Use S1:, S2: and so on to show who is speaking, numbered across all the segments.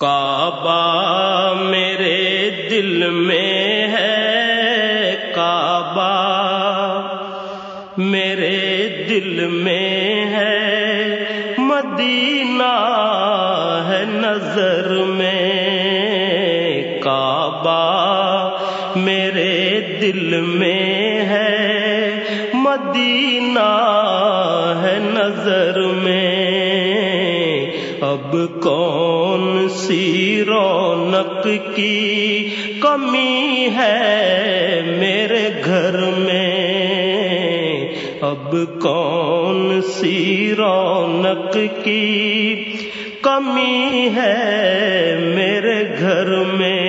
S1: کعبہ میرے دل میں ہے، کعبہ میرے دل میں ہے۔ مدینہ ہے نظر میں، کعبہ میرے دل میں ہے۔ مدینہ ہے نظر میں، اب کون سی رونق کی کمی ہے میرے گھر میں۔ اب کون سی رونق کی کمی ہے میرے گھر میں؟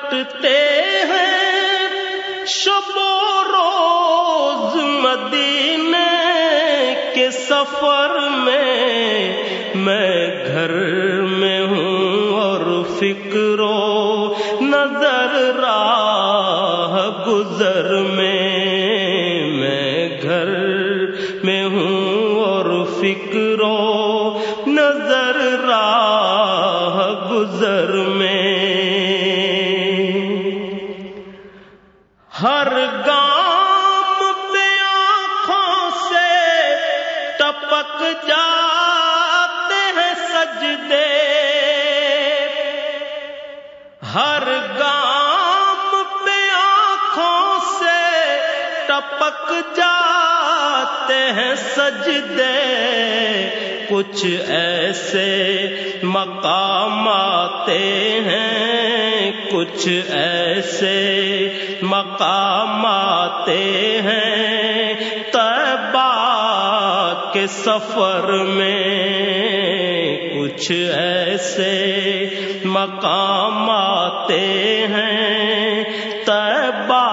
S1: کٹتے ہیں۔ شب و روز مدینے کے سفر میں میں گھر میں ہوں اور فکر و نظر راہ گزر میں ہر گام پہ آنکھوں سے ٹپک جاتے ہیں سجدے۔ ہر گام پہ آنکھوں سے ٹپک جاتے ہیں سجدے۔ کچھ ایسے مقام آتے ہیں کچھ ایسے مقام آتے ہیں تبا کے سفر میں کچھ ایسے مقام آتے ہیں تبا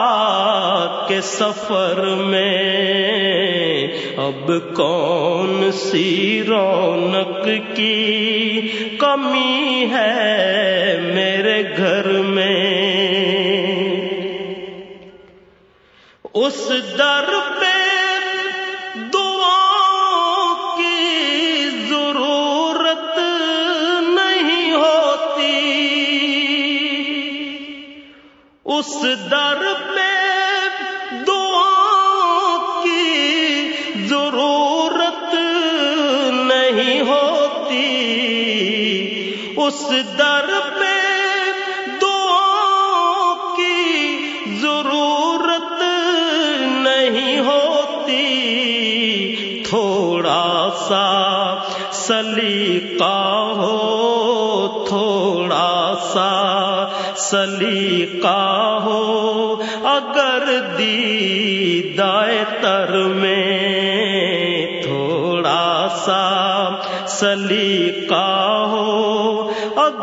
S1: کے سفر میں اب کون سی رونق کی کمی ہے میرے گھر میں؟ اس در پہ دعاؤں کی ضرورت نہیں ہوتی۔ اس در پہ ضرورت اس در پہ دعا کی ضرورت نہیں ہوتی۔ تھوڑا سا سلیقہ ہو، تھوڑا سا سلیقہ ہو۔ اگر دی دائیں تر میں تھوڑا سا سلیقہ ہو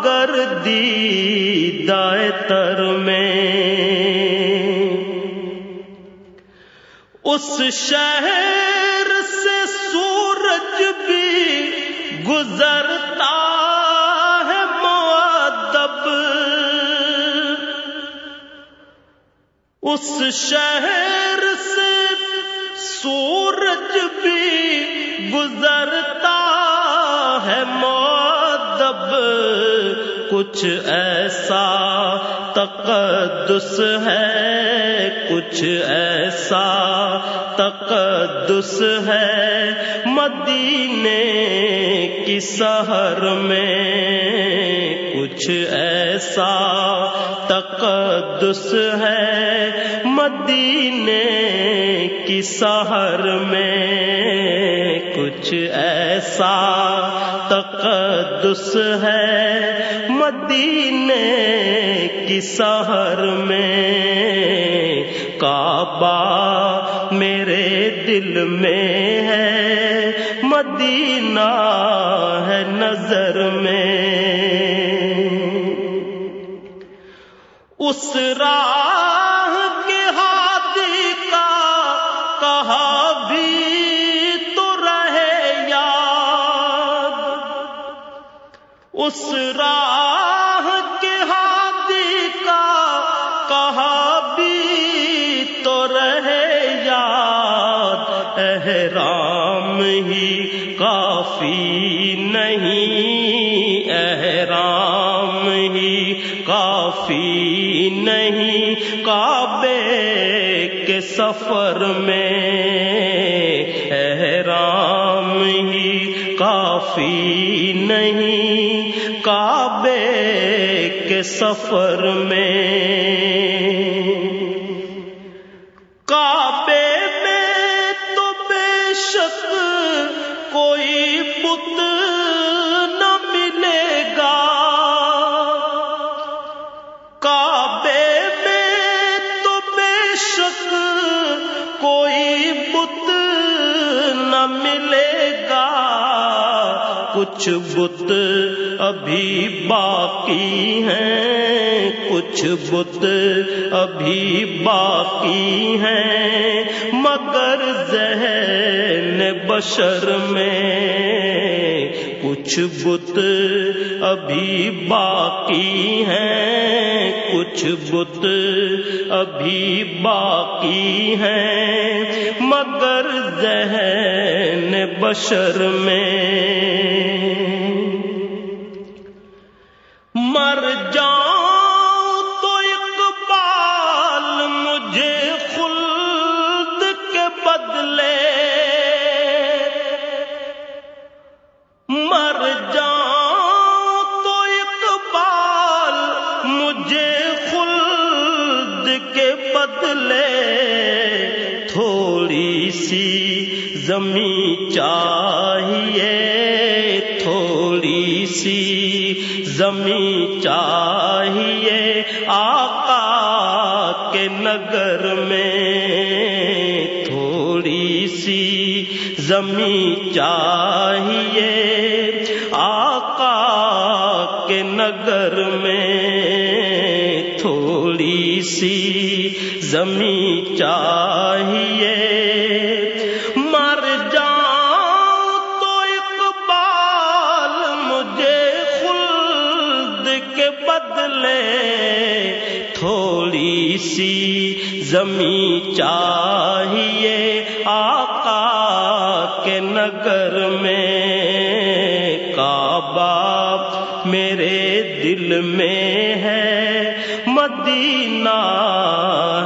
S1: اگر دی تر میں اس شہر سے سورج بھی گزرتا ہے معدب اس شہر سے سورج بھی گزرتا ہے کچھ ایسا تقدس ہے، کچھ ایسا تقدس ہے۔ مدینے کی سحر میں کچھ ایسا تقدس ہے مدینے کی سحر میں کچھ ایسا تقدس ہے۔ مدینے کی سحر میں کعبہ میرے دل میں ہے۔ مدینہ ہے نظر میں۔ اس راہ اس راہ کے ہاتھی کا کہا بھی تو رہے یاد احرام ہی کافی نہیں احرام ہی کافی نہیں، کعبے کے سفر میں احرام ہی کافی نہیں کعبے کے سفر میں۔ کعبے میں تو بے شک کوئی بت کچھ بت ابھی باقی ہیں، کچھ بت ابھی باقی ہیں۔ مگر ذہن بشر میں کچھ بت ابھی باقی ہیں۔ کچھ بت ابھی باقی ہیں۔ مگر ذہن بشر میں مر جاؤں تو اقبال مجھے خلد کے بدلے تھوڑی سی زمیں چاہیے، تھوڑی سی زمیں چاہیے۔ آقا کے نگر میں تھوڑی سی زمیں چاہیے۔ آقا کے نگر میں تھوڑی سی زمیں چاہیے۔ مر جاؤں تو اقبال مجھے خلد کے بدلے۔ تھوڑی سی زمیں چاہیے آقا کے نگر میں۔ میرے دل میں ہے، مدینہ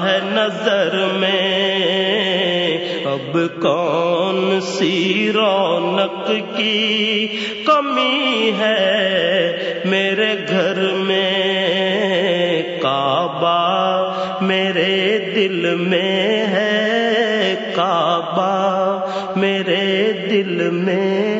S1: ہے نظر میں۔ اب کون سی رونق کی کمی ہے میرے گھر میں؟ کعبہ میرے دل میں ہے، کعبہ میرے دل میں